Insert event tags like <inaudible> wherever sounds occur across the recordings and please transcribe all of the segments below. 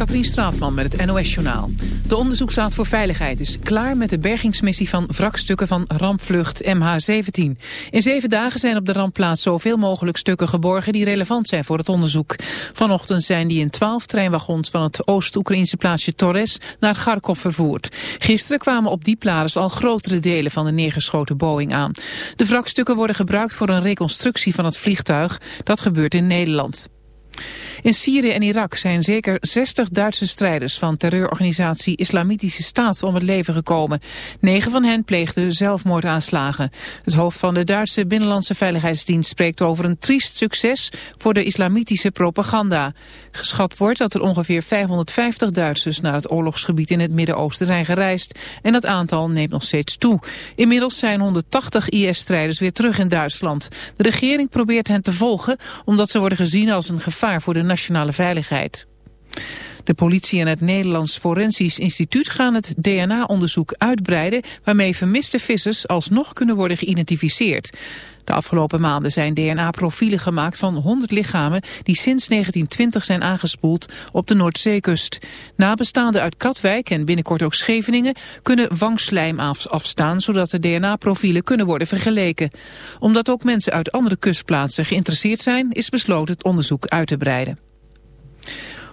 Katrien Straatman met het NOS-journaal. De onderzoeksraad voor veiligheid is klaar met de bergingsmissie van wrakstukken van rampvlucht MH17. In zeven dagen zijn op de rampplaats zoveel mogelijk stukken geborgen die relevant zijn voor het onderzoek. Vanochtend zijn die in twaalf treinwagons van het Oost-Oekraïnse plaatsje Torres naar Kharkov vervoerd. Gisteren kwamen op die plaats al grotere delen van de neergeschoten Boeing aan. De wrakstukken worden gebruikt voor een reconstructie van het vliegtuig. Dat gebeurt in Nederland. In Syrië en Irak zijn zeker 60 Duitse strijders van terreurorganisatie Islamitische Staat om het leven gekomen. Negen van hen pleegden zelfmoordaanslagen. Het hoofd van de Duitse Binnenlandse Veiligheidsdienst spreekt over een triest succes voor de islamitische propaganda. Geschat wordt dat er ongeveer 550 Duitsers naar het oorlogsgebied in het Midden-Oosten zijn gereisd. En dat aantal neemt nog steeds toe. Inmiddels zijn 180 IS-strijders weer terug in Duitsland. De regering probeert hen te volgen omdat ze worden gezien als een gevaar voor de nationale veiligheid. De politie en het Nederlands Forensisch Instituut gaan het DNA-onderzoek uitbreiden... waarmee vermiste vissers alsnog kunnen worden geïdentificeerd. De afgelopen maanden zijn DNA-profielen gemaakt van 100 lichamen... die sinds 1920 zijn aangespoeld op de Noordzeekust. Nabestaanden uit Katwijk en binnenkort ook Scheveningen... kunnen wangslijm afstaan, zodat de DNA-profielen kunnen worden vergeleken. Omdat ook mensen uit andere kustplaatsen geïnteresseerd zijn... is besloten het onderzoek uit te breiden.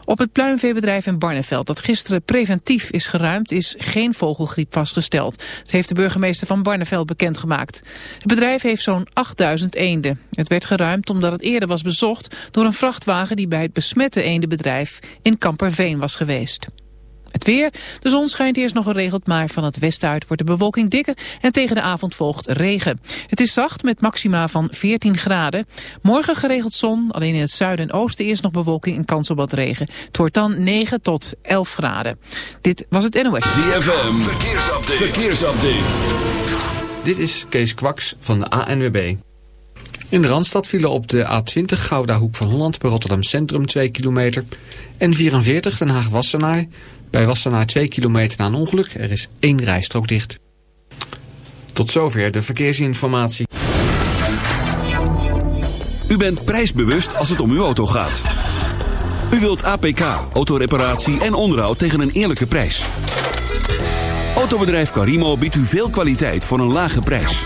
Op het pluimveebedrijf in Barneveld dat gisteren preventief is geruimd is geen vogelgriep vastgesteld. Het heeft de burgemeester van Barneveld bekendgemaakt. Het bedrijf heeft zo'n 8000 eenden. Het werd geruimd omdat het eerder was bezocht door een vrachtwagen die bij het besmette eendenbedrijf in Kamperveen was geweest. Het weer. De zon schijnt eerst nog geregeld, maar van het westen uit wordt de bewolking dikker en tegen de avond volgt regen. Het is zacht met maxima van 14 graden. Morgen geregeld zon, alleen in het zuiden en oosten eerst nog bewolking en kans op wat regen. Het wordt dan 9 tot 11 graden. Dit was het NOS. ZFM, verkeersupdate. verkeersupdate. Dit is Kees Kwaks van de ANWB. In de Randstad vielen op de A20 Gouda Hoek van Holland bij Rotterdam Centrum 2 kilometer. En 44 Den Haag-Wassenaar bij Wassenaar 2 kilometer na een ongeluk. Er is één rijstrook dicht. Tot zover de verkeersinformatie. U bent prijsbewust als het om uw auto gaat. U wilt APK, autoreparatie en onderhoud tegen een eerlijke prijs. Autobedrijf Carimo biedt u veel kwaliteit voor een lage prijs.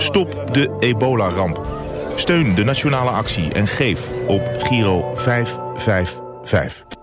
Stop de ebola-ramp. Steun de nationale actie en geef op Giro 555.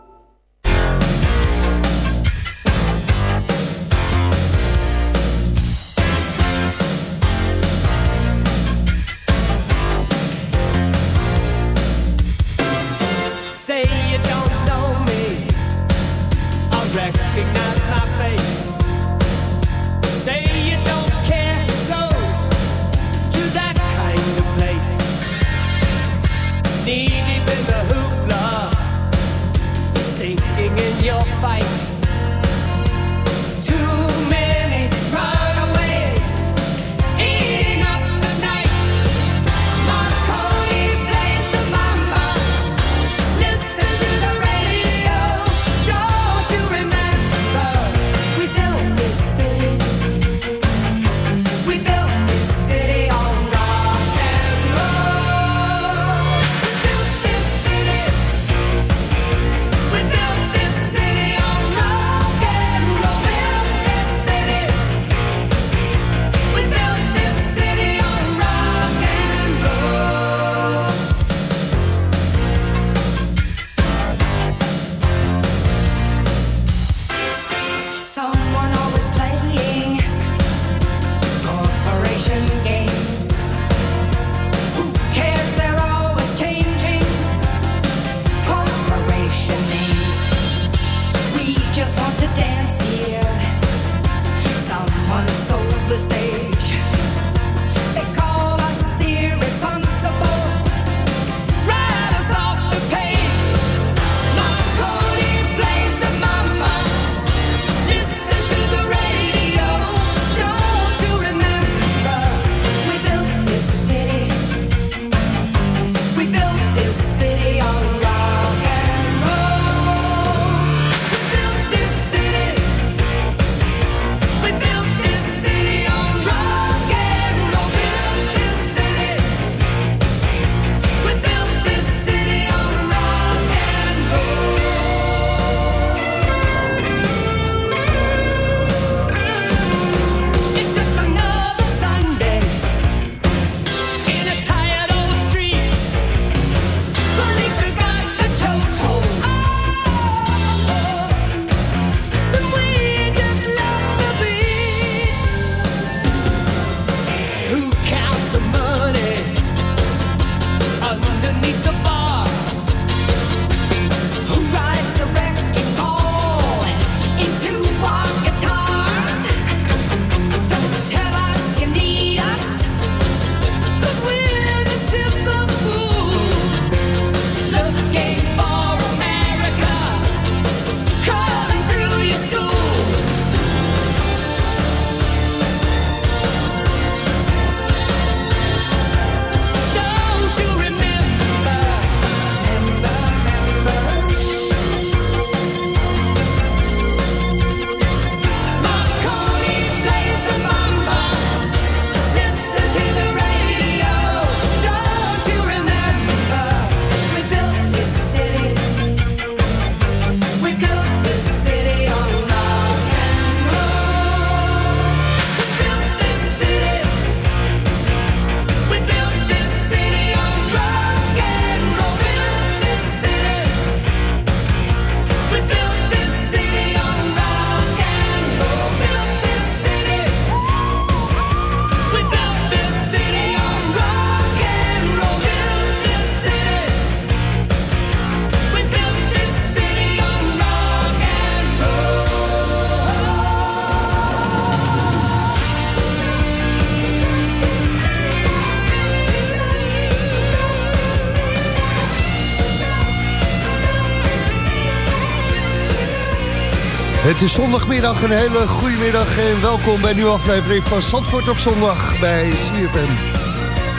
Het is zondagmiddag, een hele goede middag en welkom bij een nieuwe aflevering van Zandvoort op zondag bij CFM.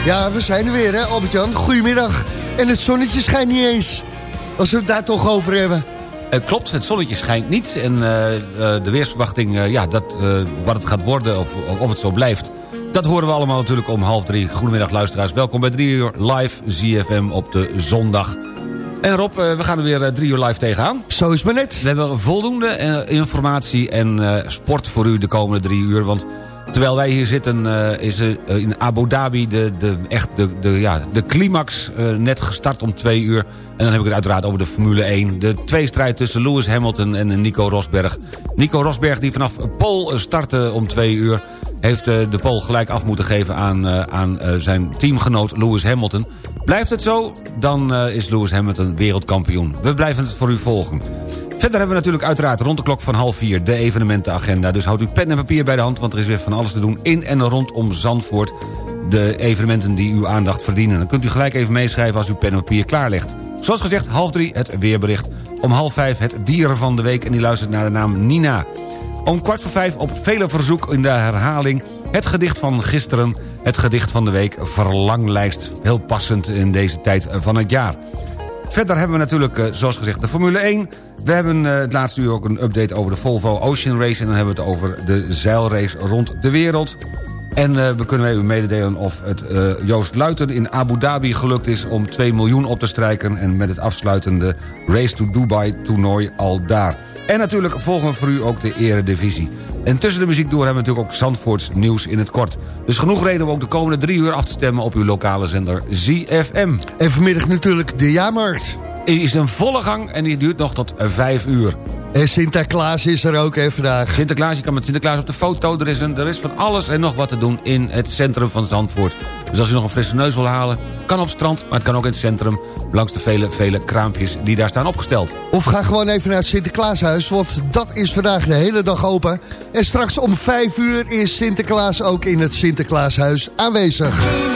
Ja, we zijn er weer hè Albert-Jan, goedemiddag. En het zonnetje schijnt niet eens, als we het daar toch over hebben. Uh, klopt, het zonnetje schijnt niet en uh, de weersverwachting, ja, dat, wat het gaat worden of, of het zo blijft... dat horen we allemaal natuurlijk om half drie. Goedemiddag luisteraars, welkom bij drie uur live ZFM op de zondag... En Rob, eh, we gaan er weer eh, drie uur live tegenaan. Zo is maar net. We hebben voldoende eh, informatie en sport voor u de komende drie uur. Want terwijl wij hier zitten is in Abu Dhabi de, de, echt de, de, ja, de climax net gestart om twee uur. En dan heb ik het uiteraard over de Formule 1. De tweestrijd tussen Lewis Hamilton en Nico Rosberg. Nico Rosberg die vanaf Pol startte om twee uur heeft de Pol gelijk af moeten geven aan, aan zijn teamgenoot Lewis Hamilton. Blijft het zo, dan is Lewis Hamilton wereldkampioen. We blijven het voor u volgen. Verder hebben we natuurlijk uiteraard rond de klok van half vier de evenementenagenda. Dus houdt u pen en papier bij de hand, want er is weer van alles te doen in en rondom Zandvoort. De evenementen die uw aandacht verdienen. Dan kunt u gelijk even meeschrijven als u pen en papier klaar ligt. Zoals gezegd, half drie het weerbericht. Om half vijf het dieren van de week en die luistert naar de naam Nina. Om kwart voor vijf op vele verzoek in de herhaling... het gedicht van gisteren het gedicht van de week Verlanglijst. Heel passend in deze tijd van het jaar. Verder hebben we natuurlijk, eh, zoals gezegd, de Formule 1. We hebben eh, het laatste uur ook een update over de Volvo Ocean Race... en dan hebben we het over de zeilrace rond de wereld. En uh, we kunnen u mededelen of het Joost Luiten in Abu Dhabi gelukt is... om 2 miljoen op te strijken en met het afsluitende Race to Dubai toernooi al daar. En natuurlijk volgen we voor u ook de eredivisie. En tussen de muziek door hebben we natuurlijk ook Zandvoorts nieuws in het kort. Dus genoeg reden om ook de komende drie uur af te stemmen op uw lokale zender ZFM. En vanmiddag natuurlijk de jaarmarkt. Die is een volle gang en die duurt nog tot vijf uur. En Sinterklaas is er ook even vandaag. Sinterklaas, je kan met Sinterklaas op de foto. Er is, een, er is van alles en nog wat te doen in het centrum van Zandvoort. Dus als u nog een frisse neus wil halen, kan op het strand... maar het kan ook in het centrum, langs de vele, vele kraampjes die daar staan opgesteld. Of ga gewoon even naar het Sinterklaashuis, want dat is vandaag de hele dag open. En straks om vijf uur is Sinterklaas ook in het Sinterklaashuis aanwezig.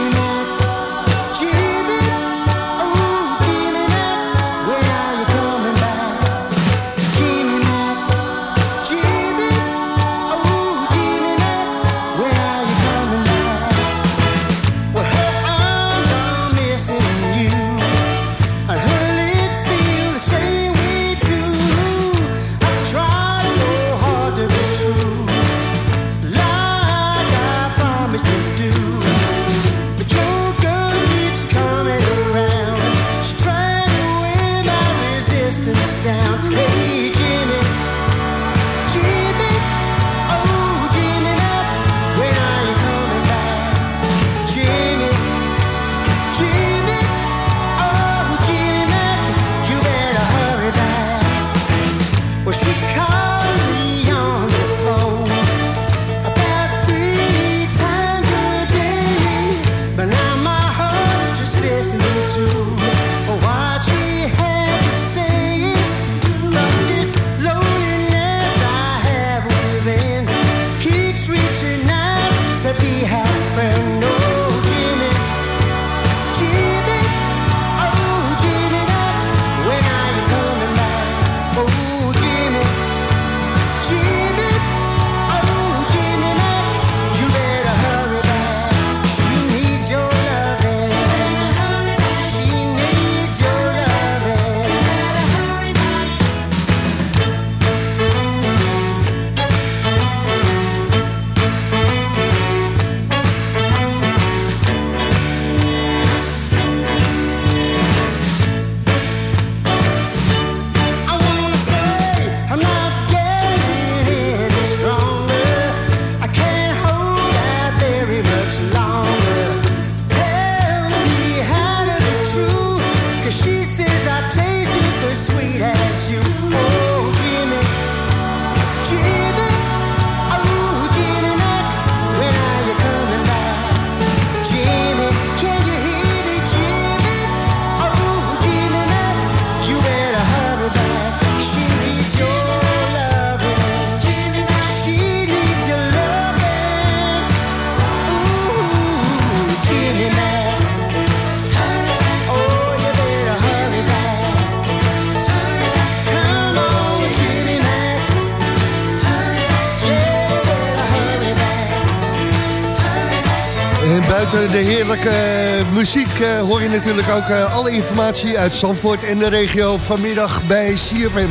Heerlijke eh, muziek eh, hoor je natuurlijk ook eh, alle informatie uit Zandvoort en de regio vanmiddag bij CFM.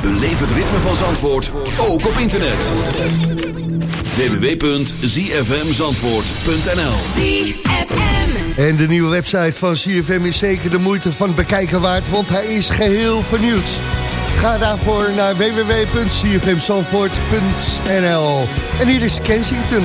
Beleef het ritme van Zandvoort, ook op internet. www.zfmzandvoort.nl ZFM. En de nieuwe website van CFM is zeker de moeite van het bekijken waard, want hij is geheel vernieuwd. Ga daarvoor naar www.cfmzandvoort.nl En hier is Kensington.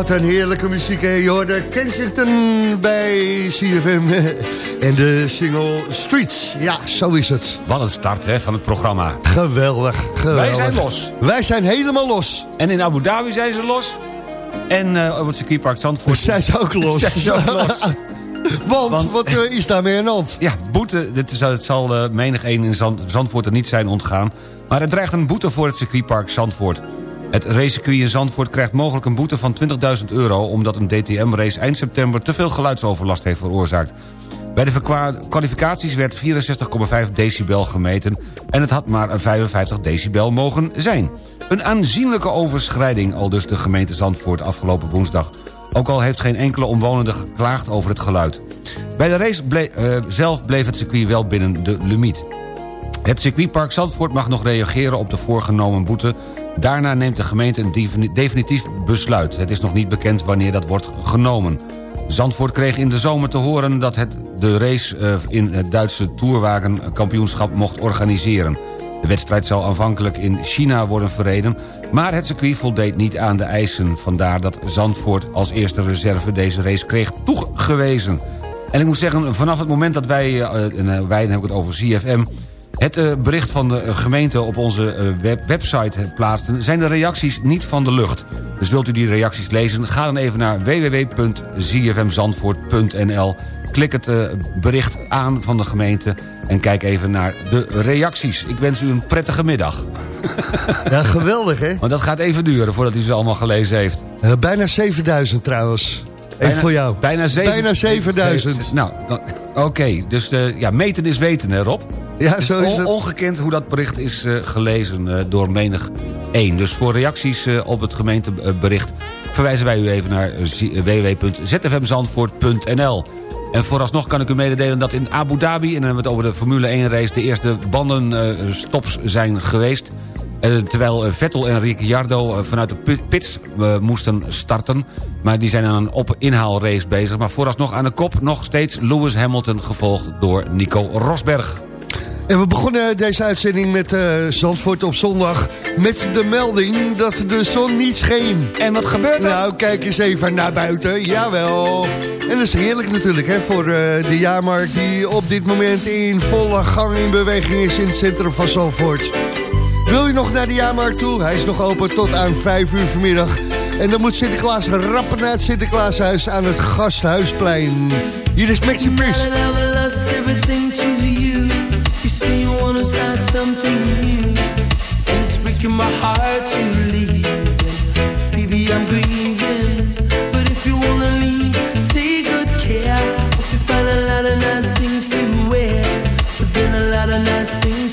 Wat een heerlijke muziek, hè? Je hoorde Kensington bij CFM <laughs> en de single Streets. Ja, zo is het. Wat een start hè, van het programma. Geweldig, geweldig. Wij zijn los. Wij zijn helemaal los. En in Abu Dhabi zijn ze los. En eh, op het circuitpark Zandvoort... Zijn ze ook los? Zijn ze ook los. <laughs> Want, Want- wat eh, is daarmee aan de hand? Ja, boete, dit is, het zal eh, menig een in Zand, Zandvoort er niet zijn ontgaan. Maar er dreigt een boete voor het circuitpark Zandvoort. Het racecircuit in Zandvoort krijgt mogelijk een boete van 20.000 euro... omdat een DTM-race eind september te veel geluidsoverlast heeft veroorzaakt. Bij de kwalificaties werd 64,5 decibel gemeten... en het had maar 55 decibel mogen zijn. Een aanzienlijke overschrijding, al dus de gemeente Zandvoort afgelopen woensdag. Ook al heeft geen enkele omwonende geklaagd over het geluid. Bij de race eh, zelf bleef het circuit wel binnen de limiet. Het circuitpark Zandvoort mag nog reageren op de voorgenomen boete. Daarna neemt de gemeente een defini- definitief besluit. Het is nog niet bekend wanneer dat wordt genomen. Zandvoort kreeg in de zomer te horen dat het de race eh, in het Duitse Tourwagenkampioenschap mocht organiseren. De wedstrijd zou aanvankelijk in China worden verreden... maar het circuit voldeed niet aan de eisen. Vandaar dat Zandvoort als eerste reserve deze race kreeg toegewezen. En ik moet zeggen, vanaf het moment dat wij, eh, en eh, wij dan heb ik het over CFM... het eh, bericht van de eh, gemeente op onze eh, web website plaatsten... zijn de reacties niet van de lucht. Dus wilt u die reacties lezen, ga dan even naar www.zfmzandvoort.nl... Klik het eh, bericht aan van de gemeente en kijk even naar de reacties. Ik wens u een prettige middag. Ja, geweldig, hè? Want dat gaat even duren voordat hij ze allemaal gelezen heeft. Eh, bijna 7000 trouwens. Even voor jou. Bijna, zeven, Bijna 7000. Zeven- Nou, oké. dus eh, ja, meten is weten, hè Rob? Ja, zo is On- het. Ongekend hoe dat bericht is eh, gelezen eh, door menig één. Dus voor reacties eh, op het gemeentebericht... verwijzen wij u even naar www.zfmzandvoort.nl. En vooralsnog kan ik u mededelen dat in Abu Dhabi... en dan hebben we het over de Formule 1 race... de eerste bandenstops zijn geweest... Terwijl Vettel en Ricciardo vanuit de pit- pits moesten starten. Maar die zijn aan een op-inhaalrace bezig. Maar vooralsnog aan de kop nog steeds Lewis Hamilton... gevolgd door Nico Rosberg. En we begonnen deze uitzending met eh, Zandvoort op zondag... met de melding dat de zon niet scheen. En wat gebeurt er? Nou, kijk eens even naar buiten. Jawel. En dat is heerlijk natuurlijk hè, voor eh, de jaarmarkt... die op dit moment in volle gang in beweging is in het centrum van Zandvoort. Wil je nog naar de jaarmarkt toe? Hij is nog open tot aan 5 uur vanmiddag. En dan moet Sinterklaas rappen naar het Sinterklaashuis aan het Gasthuisplein. Hier is Maxi Priest. Say you wanna start something new, and it's breaking my heart to leave. Baby, I'm grieving, but if you wanna leave, take good care. Hope you find a lot of nice things to wear, but then a lot of nice things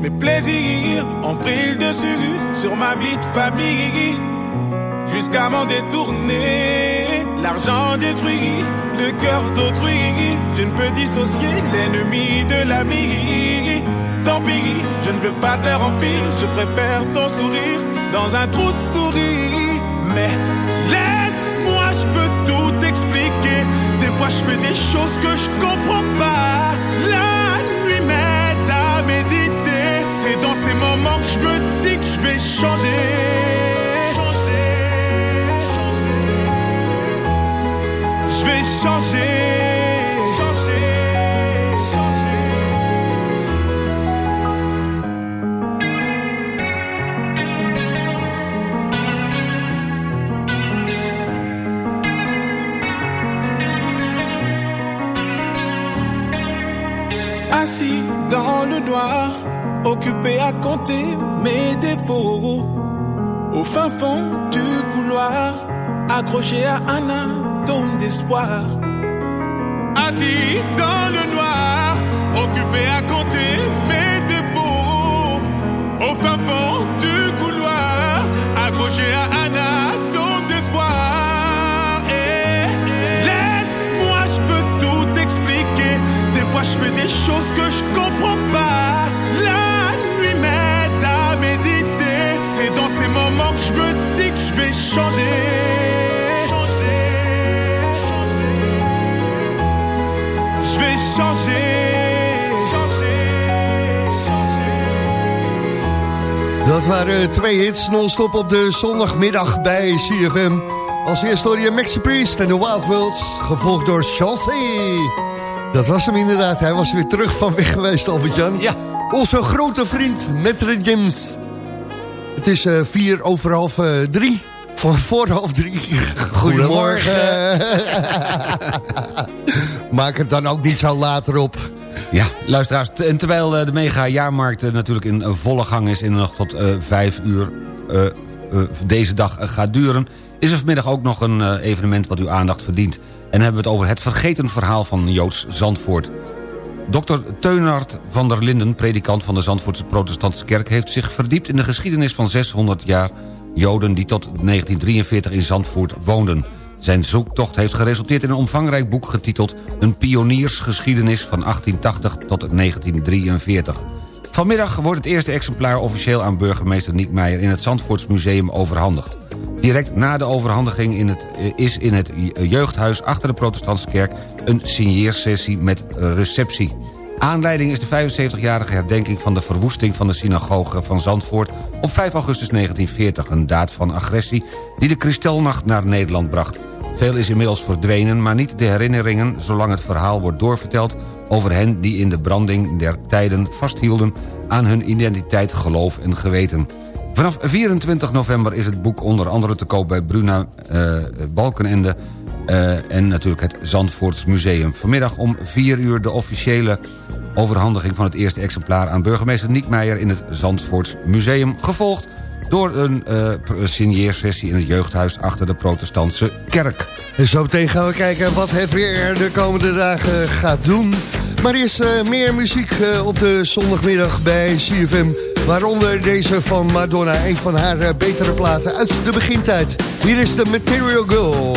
mes plaisirs ont pris le dessus sur ma vie de famille. Jusqu'à m'en détourner, l'argent détruit le cœur d'autrui. Je ne peux dissocier l'ennemi de l'ami. Tant pis, je ne veux pas de leur empire, je préfère ton sourire dans un trou de souris. Mais laisse-moi, je peux tout expliquer. Des fois, je fais des choses que je comprends pas. Je me dis que je vais changer. Je vais changer. Assis dans le noir, occupé à compter mes défauts. Au fin fond du couloir, accroché à un atome d'espoir. Assis dans le noir, occupé à compter mes défauts. Au fin fond du couloir, accroché à un Dat waren twee hits non-stop op de zondagmiddag bij CFM. Als eerste hoor je Maxi Priest en The Wild Worlds, gevolgd door Chancey. Dat was hem inderdaad, hij was weer terug van weg geweest, Albert-Jan. Ja. Onze grote vriend, Metre James. Het is eh, vier over half eh, drie. Van voor half drie. <laughs> Goedemorgen. <laughs> Maak het dan ook niet zo later op. Ja, luisteraars, en terwijl eh, de mega-jaarmarkt eh, natuurlijk in eh, volle gang is... en nog tot eh, vijf uur deze dag gaat duren... is er vanmiddag ook nog een evenement wat uw aandacht verdient. En hebben we het over het vergeten verhaal van Joods Zandvoort. Dr. Teunard van der Linden, predikant van de Zandvoortse Protestantse Kerk... heeft zich verdiept in de geschiedenis van 600 jaar Joden... die tot 1943 in Zandvoort woonden. Zijn zoektocht heeft geresulteerd in een omvangrijk boek getiteld... Een pioniersgeschiedenis van 1880 tot 1943. Vanmiddag wordt het eerste exemplaar officieel aan burgemeester Niek Meijer... in het Zandvoortsmuseum overhandigd. Direct na de overhandiging in het, eh, is in het jeugdhuis achter de protestantse kerk... een signeersessie met receptie. Aanleiding is de 75-jarige herdenking van de verwoesting van de synagoge van Zandvoort... op 5 augustus 1940, een daad van agressie die de Kristelnacht naar Nederland bracht. Veel is inmiddels verdwenen, maar niet de herinneringen... zolang het verhaal wordt doorverteld over hen die in de branding der tijden vasthielden... aan hun identiteit, geloof en geweten. Vanaf 24 november is het boek onder andere te koop bij Bruna eh, Balkenende... eh, en natuurlijk het Zandvoorts Museum. Vanmiddag om 4 uur de officiële overhandiging van het eerste exemplaar... aan burgemeester Niek Meijer in het Zandvoorts Museum... gevolgd door een eh, signeersessie in het jeugdhuis achter de protestantse kerk. En zo meteen gaan we kijken wat het weer de komende dagen gaat doen. Maar eerst eh, meer muziek op de zondagmiddag bij CFM. Waaronder deze van Madonna, een van haar betere platen uit de begintijd. Hier is de Material Girl.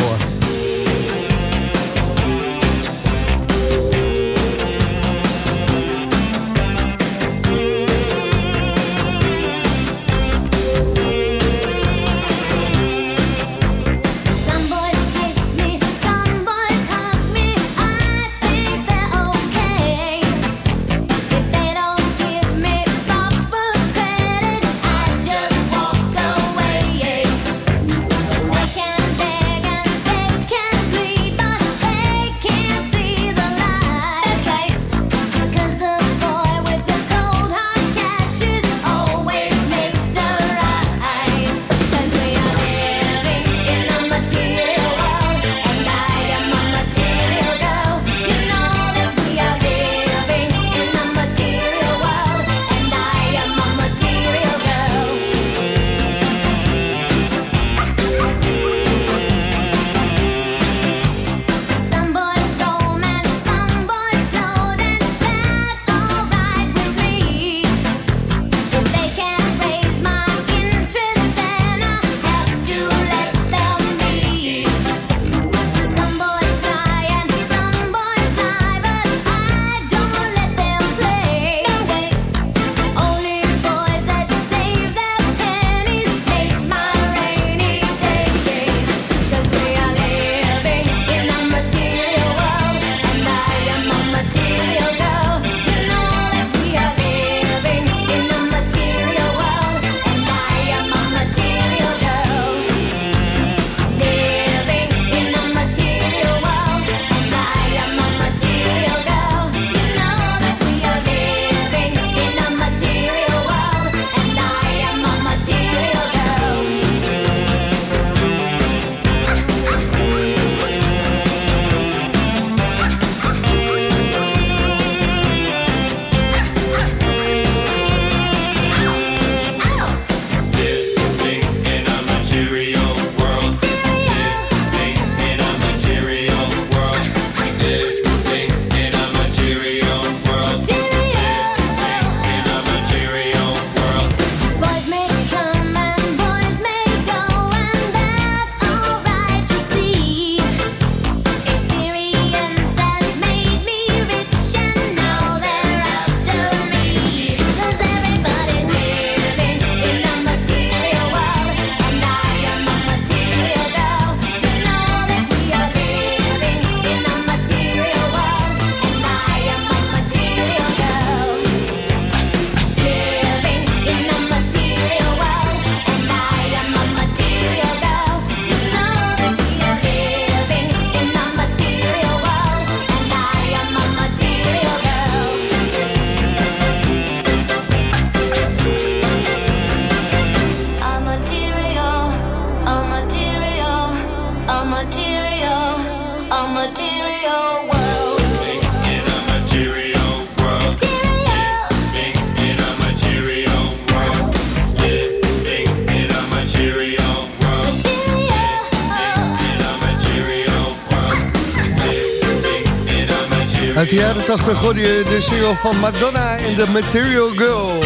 Uit de jaren 80 hoorde je de single van Madonna en de Material Girl.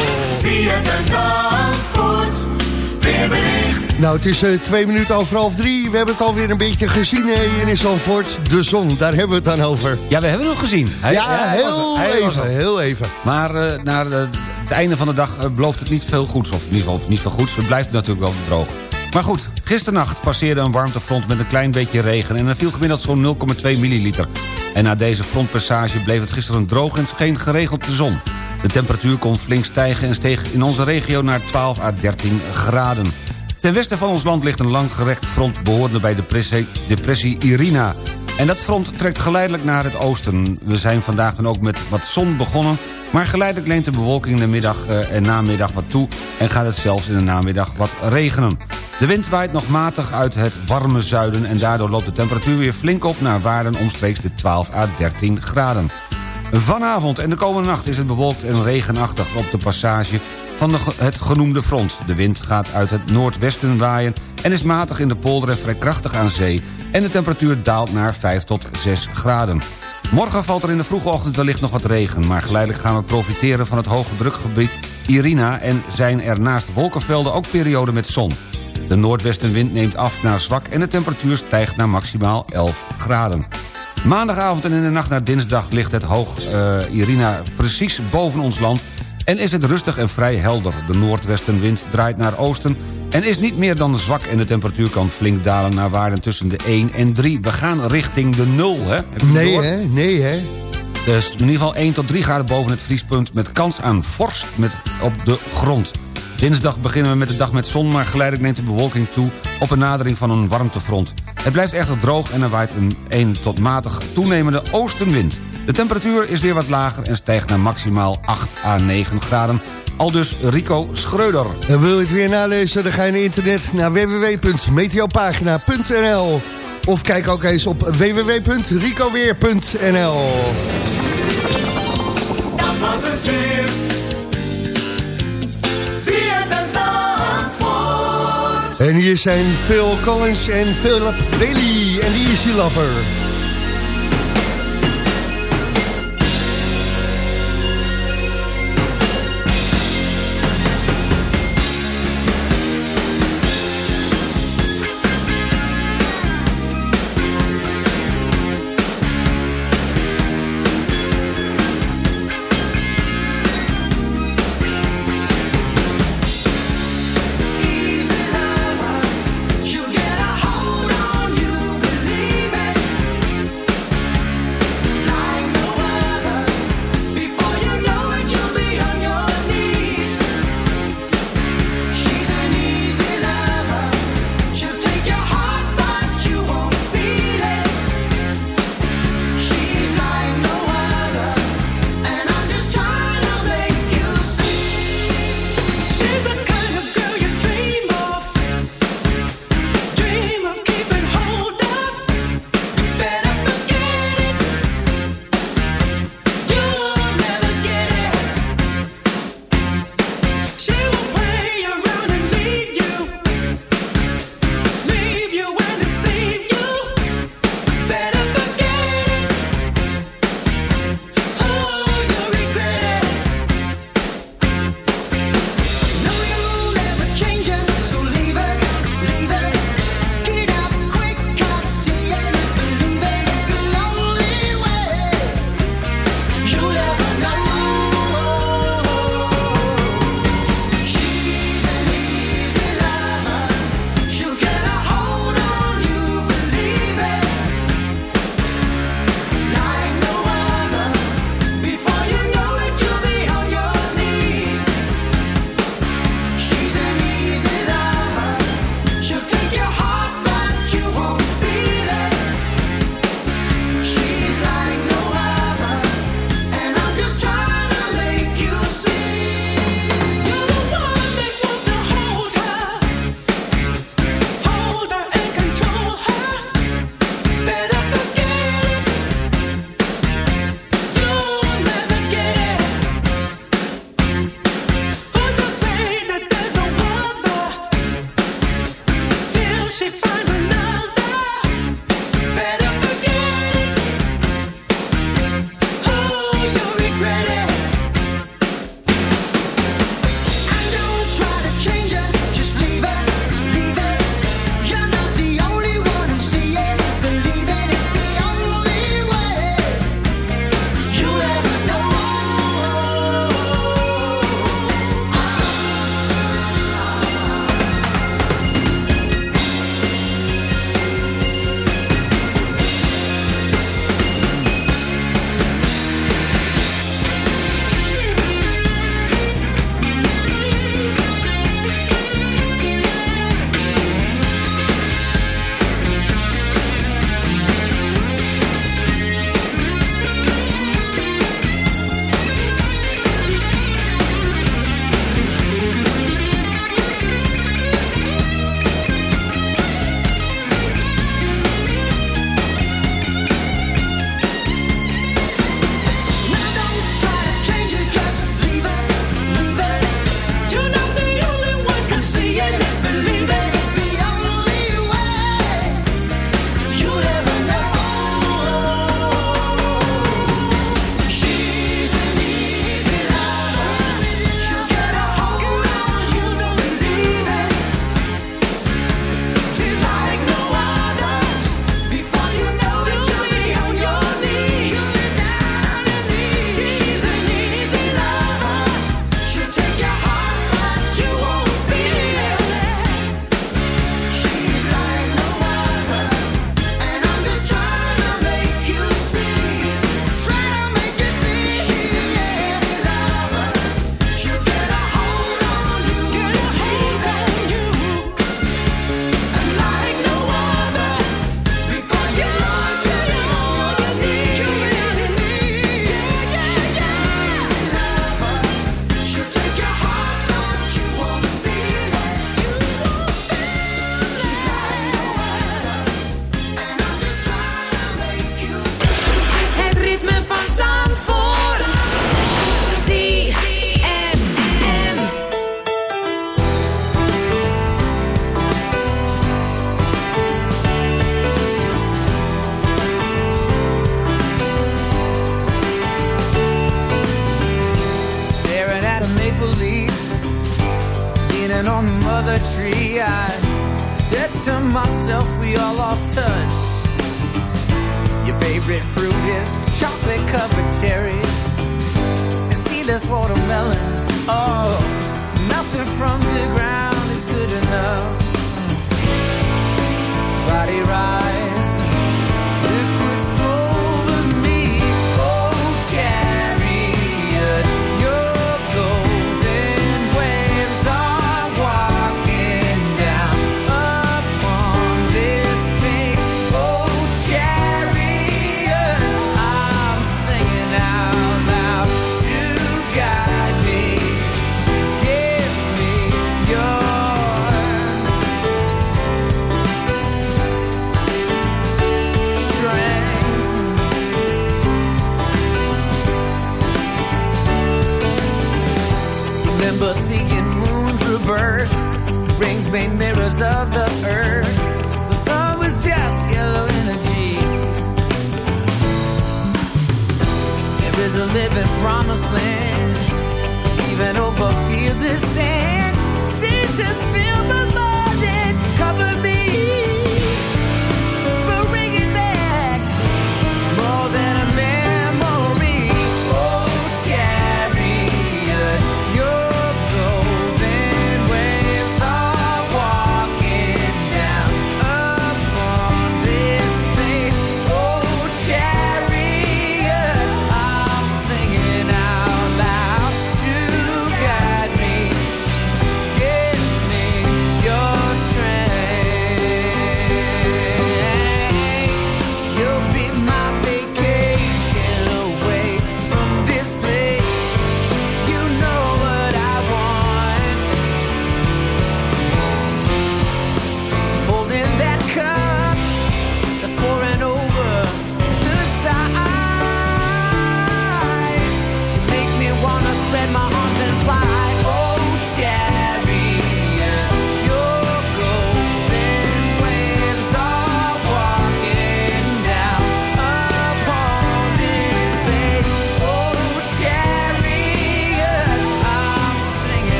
Nou, het is eh, twee minuten over half drie. We hebben het alweer een beetje gezien eh, hier in Zandvoort. De zon, daar hebben we het dan over. Ja, we hebben het nog gezien. Hij- ja, heel Hij even, heel even. Maar eh, naar het einde van de dag belooft het niet veel goeds. Of in ieder geval niet veel goeds. Het blijft natuurlijk wel droog. Maar goed, gisternacht passeerde een warmtefront met een klein beetje regen... en er viel gemiddeld zo'n 0,2 milliliter. En na deze frontpassage bleef het gisteren droog en scheen geregeld de zon. De temperatuur kon flink stijgen en steeg in onze regio naar 12 à 13 graden. Ten westen van ons land ligt een langgerekt front behorende bij de depressie, Irina. En dat front trekt geleidelijk naar het oosten. We zijn vandaag dan ook met wat zon begonnen... maar geleidelijk leent de bewolking in de middag eh, en namiddag wat toe... en gaat het zelfs in de namiddag wat regenen. De wind waait nog matig uit het warme zuiden... en daardoor loopt de temperatuur weer flink op naar waarden omstreeks de 12 à 13 graden. Vanavond en de komende nacht is het bewolkt en regenachtig op de passage van het genoemde front. De wind gaat uit het noordwesten waaien en is matig in de polder en vrij krachtig aan zee. En de temperatuur daalt naar 5 tot 6 graden. Morgen valt er in de vroege ochtend wellicht nog wat regen... maar geleidelijk gaan we profiteren van het hoge drukgebied Irina... en zijn er naast wolkenvelden ook perioden met zon. De noordwestenwind neemt af naar zwak en de temperatuur stijgt naar maximaal 11 graden. Maandagavond en in de nacht naar dinsdag ligt het hoog eh, Irina precies boven ons land... en is het rustig en vrij helder. De noordwestenwind draait naar oosten en is niet meer dan zwak... en de temperatuur kan flink dalen naar waarden tussen de 1 en 3. We gaan richting de 0, hè? Nee, door? hè? Nee, hè? Dus in ieder geval 1 tot 3 graden boven het vriespunt... met kans aan vorst met op de grond. Dinsdag beginnen we met de dag met zon... maar geleidelijk neemt de bewolking toe op een nadering van een warmtefront. Het blijft echter droog en er waait een 1 tot matig toenemende oostenwind. De temperatuur is weer wat lager en stijgt naar maximaal 8 à 9 graden. Al dus Rico Schreuder. En wil je het weer nalezen, dan ga je naar internet naar www.meteopagina.nl Of kijk ook eens op www.ricoweer.nl Dat was het weer. En hier zijn Phil Collins en Philip Bailey en. Easy lover,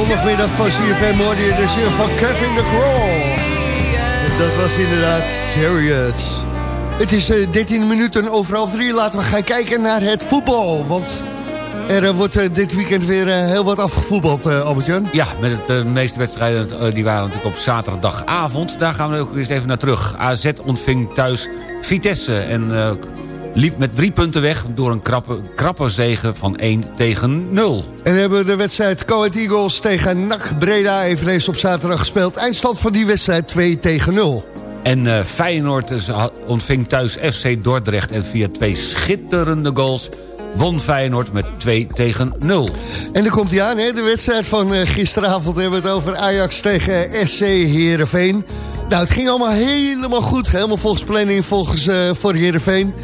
zondagmiddag van CFM hoorde je de zin van Kevin de Crawl. Dat was inderdaad Chariots. Het is eh, 13 minuten over half drie. Laten we gaan kijken naar het voetbal. Want er eh, wordt eh, dit weekend weer eh, heel wat afgevoetbald, eh Albert-Jan. Ja, met eh, de meeste wedstrijden eh, die waren natuurlijk op zaterdagavond. Daar gaan we ook eens even naar terug. AZ ontving thuis Vitesse en eh, liep met drie punten weg... door een krappe, krappe zege van 1 tegen 0. En hebben we de wedstrijd Coed Eagles tegen NAC Breda eveneens op zaterdag gespeeld. Eindstand van die wedstrijd 2 tegen 0. En eh, Feyenoord had- ontving thuis FC Dordrecht... en via twee schitterende goals won Feyenoord met 2 tegen 0. En dan komt hij aan, hè? de wedstrijd van eh, gisteravond hebben we het over Ajax tegen SC Heerenveen. Nou, het ging allemaal helemaal goed, helemaal volgens planning volgens eh, voor Heerenveen.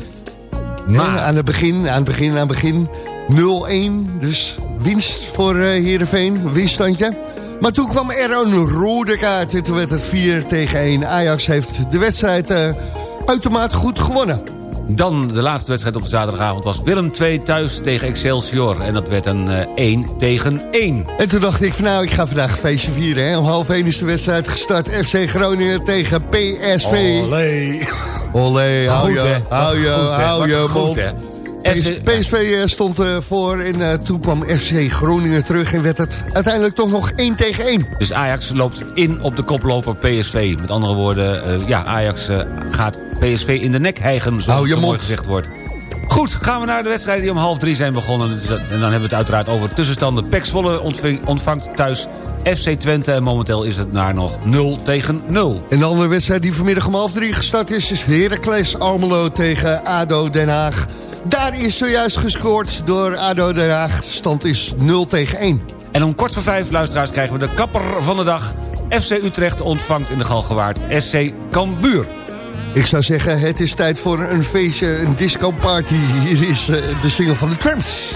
Maar aan het begin, aan het begin, aan het begin 0-1, dus winst voor eh Heerenveen, winststandje. Maar toen kwam er een rode kaart en toen werd het 4 tegen 1. Ajax heeft de wedstrijd eh, uitermate goed gewonnen. Dan de laatste wedstrijd op de zaterdagavond was Willem 2 thuis tegen Excelsior. En dat werd een eh, 1 tegen 1. En toen dacht ik van nou, ik ga vandaag een feestje vieren. Hè? Om half 1 is de wedstrijd gestart. FC Groningen tegen PSV. Olé. <laughs> Olé, hou Goed, je, hou je, hou je mond. PSV eh, stond eh, voor en eh, toen kwam FC Groningen terug... en werd het uiteindelijk toch nog 1 tegen 1. Dus Ajax loopt in op de koploper PSV. Met andere woorden, ja, Ajax gaat PSV in de nek hijgen, zoals het mooi gezegd wordt. Goed, gaan we naar de wedstrijden die om half drie zijn begonnen. Dus En dan hebben we het uiteraard over tussenstanden. Pek Zwolle ontvangt thuis FC Twente. En momenteel is het daar nog 0 tegen 0. En de andere wedstrijd die vanmiddag om half drie gestart is... is Heracles Almelo tegen ADO Den Haag. Daar is zojuist gescoord door ADO Den Haag. Stand is 0 tegen 1. En om kort voor vijf, luisteraars, krijgen we de kapper van de dag. FC Utrecht ontvangt in de Galgenwaard SC Cambuur. Ik zou zeggen, het is tijd voor een feestje, een disco party. Hier is eh, de single van de Tramps.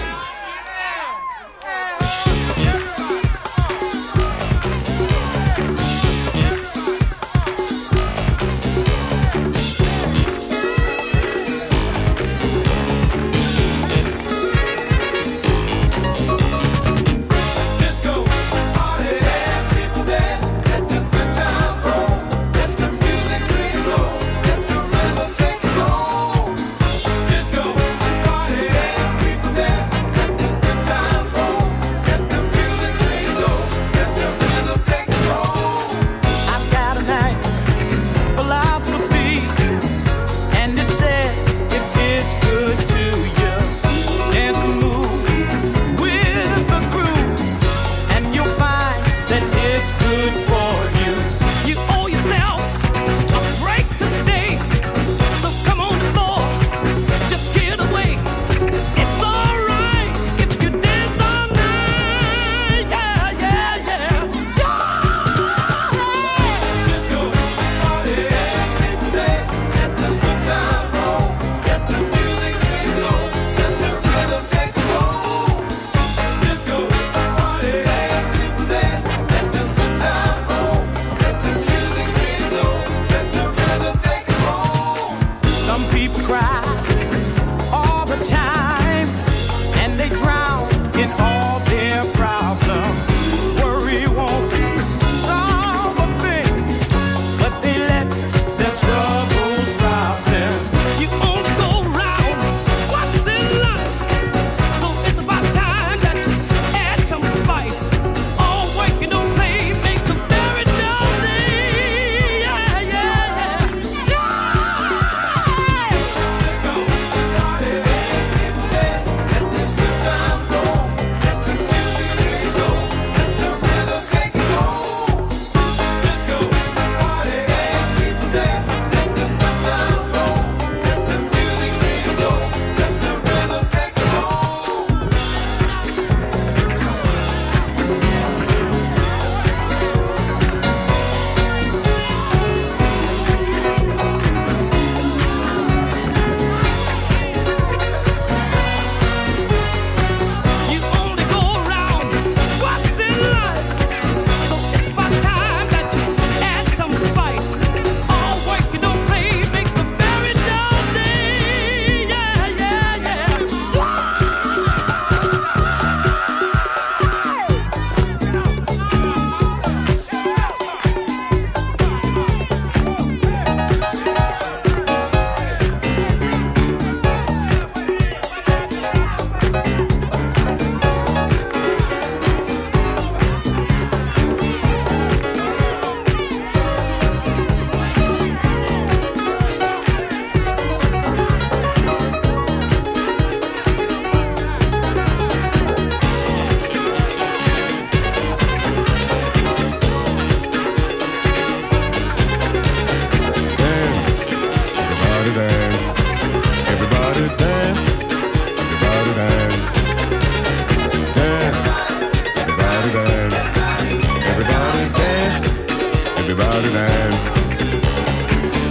everybody dance.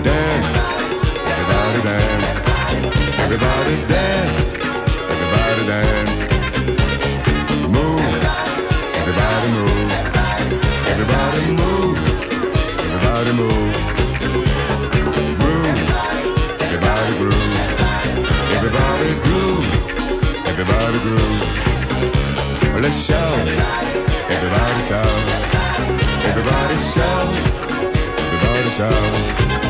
Dance, everybody dance. Everybody dance, everybody dance. Move, everybody move. Everybody move, everybody move. Groove, everybody groove. Everybody groove, everybody groove. Let's shout, everybody shout. Everybody shout. myself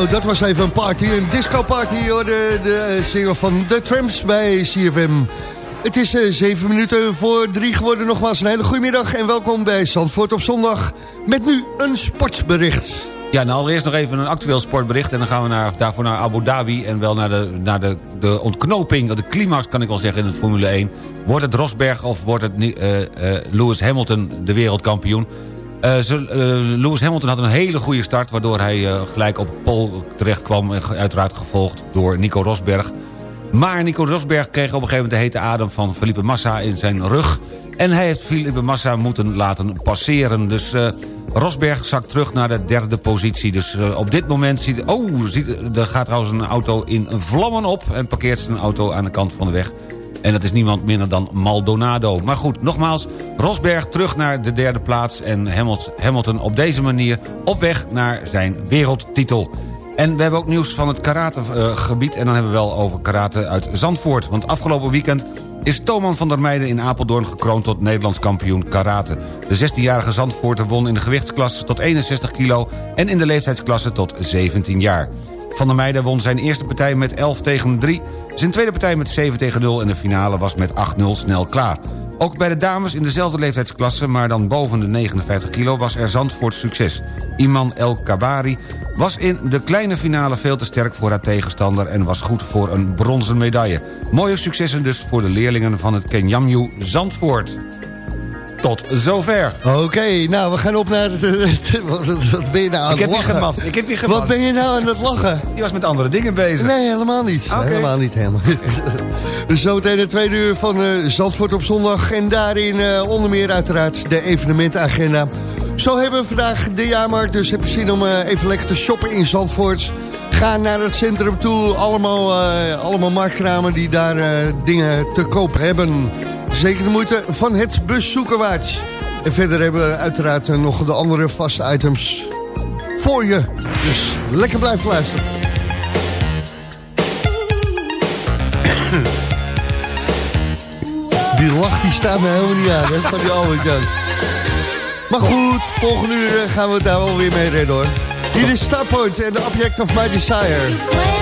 Zo, dat was even een party, een disco party, hoor, de, de eh, single van The Tramps bij CFM. Het is eh, zeven minuten voor drie geworden. Nogmaals een hele goede middag en welkom bij Zandvoort op zondag. Met nu een sportbericht. Ja, nou allereerst nog even een actueel sportbericht... en dan gaan we naar, daarvoor naar Abu Dhabi... en wel naar, de, naar de, de ontknoping, de climax kan ik wel zeggen in het Formule 1. Wordt het Rosberg of wordt het eh, Lewis Hamilton de wereldkampioen? Eh, Lewis Hamilton had een hele goede start... waardoor hij eh, gelijk op pole terecht kwam... uiteraard gevolgd door Nico Rosberg. Maar Nico Rosberg kreeg op een gegeven moment de hete adem... van Felipe Massa in zijn rug... en hij heeft Felipe Massa moeten laten passeren. Dus Rosberg zakt terug naar de derde positie. Dus op dit moment ziet... Oh, ziet, er gaat trouwens een auto in vlammen op... en parkeert zijn auto aan de kant van de weg... En dat is niemand minder dan Maldonado. Maar goed, nogmaals, Rosberg terug naar de derde plaats... en Hamilton, op deze manier op weg naar zijn wereldtitel. En we hebben ook nieuws van het karategebied... en dan hebben we wel over karate uit Zandvoort. Want afgelopen weekend is Toman van der Meijden in Apeldoorn... gekroond tot Nederlands kampioen karate. De 16-jarige Zandvoorter won in de gewichtsklasse tot 61 kilo... en in de leeftijdsklasse tot 17 jaar. Van der Meijden won zijn eerste partij met 11 tegen 3... zijn tweede partij met 7 tegen 0... en de finale was met 8-0 snel klaar. Ook bij de dames in dezelfde leeftijdsklasse... maar dan boven de 59 kilo was er Zandvoort succes. Iman El Kabari was in de kleine finale veel te sterk voor haar tegenstander... en was goed voor een bronzen medaille. Mooie successen dus voor de leerlingen van het Kenyamju Zandvoort. Tot zover. Oké, nou, we gaan op naar het... <laughs> het- wat, wat ben je nou aan Ik het lachen? Ik heb hier gemat. Wat ben je nou aan het lachen? Die was met andere dingen bezig. Nee, helemaal niet. Helemaal niet, helemaal <laughs> Zometeen het tweede uur van eh, Zandvoort op zondag. En daarin eh, onder meer uiteraard de evenementenagenda. Zo hebben we vandaag de jaarmarkt. Dus heb je zin om eh, even lekker te shoppen in Zandvoort. Ga naar het centrum toe. Allemaal, allemaal marktkramen die daar dingen te koop hebben. Zeker de moeite van het bezoeken waard. En verder hebben we uiteraard eh, nog de andere vaste items voor je. Dus lekker blijven luisteren. <coughs> Die lach die staat me helemaal niet aan, hè, van die Albert Jan. Maar goed, volgende uur eh, gaan we daar wel weer mee redden, hoor. Hier is Starpoint en The Object of My Desire.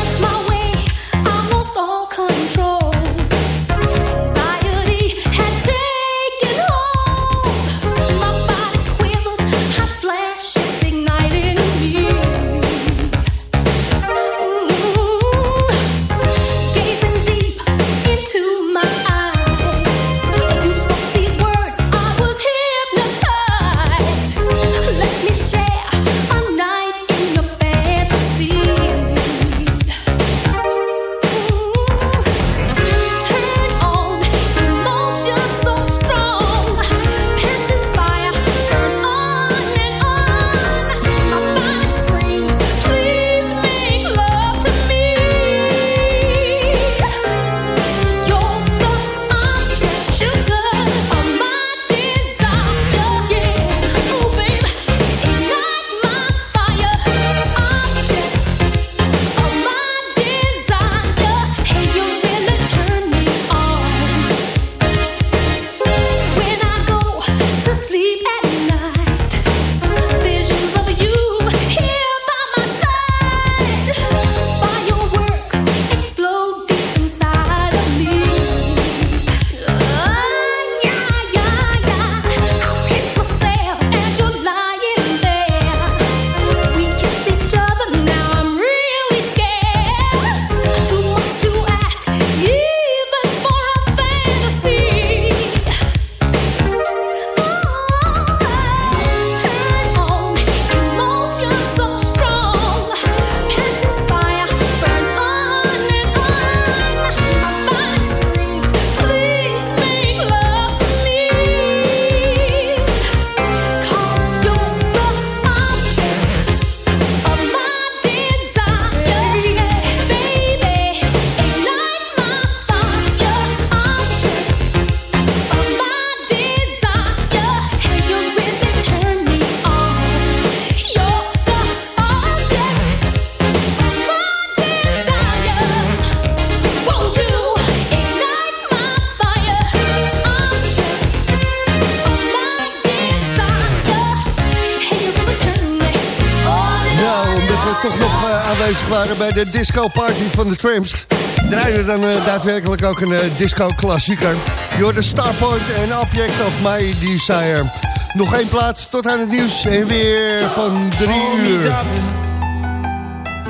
Bij de disco party van de Tramps... draaien we dan eh, daadwerkelijk ook een eh, disco-klassieker. Je hoort de Starpoint en Object of My Desire. Nog één plaats tot aan het nieuws en weer van drie uur.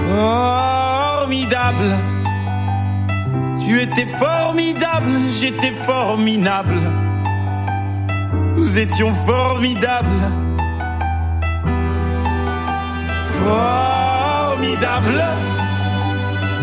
Formidable. Tu étais formidable, j'étais formidable. Nous étions formidables. Formidable.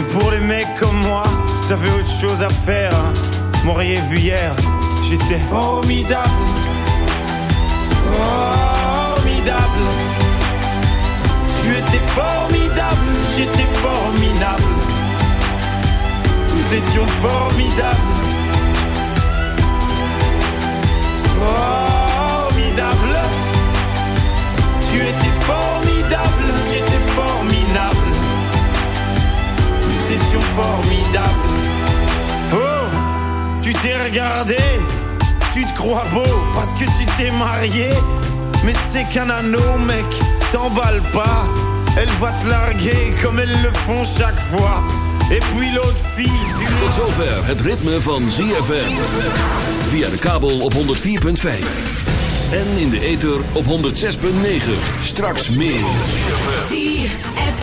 Mais pour les mecs comme moi, vous avez autre chose à faire. Hein. M'auriez vu hier, j'étais formidable. Formidable. Tu étais formidable, j'étais formidable. Nous étions formidables. Formidable. Tu étais Nous étions formidables. Oh, tu t'es regardé, tu te crois beau parce que tu t'es marié. Mais c'est qu'un anneau, mec, t'emballe pas. Elle va te larguer comme elles le font chaque fois. Et puis l'autre fille. Tot zover het ritme van ZFM. Via de kabel op 104.5. En in de ether op 106.9. Straks meer.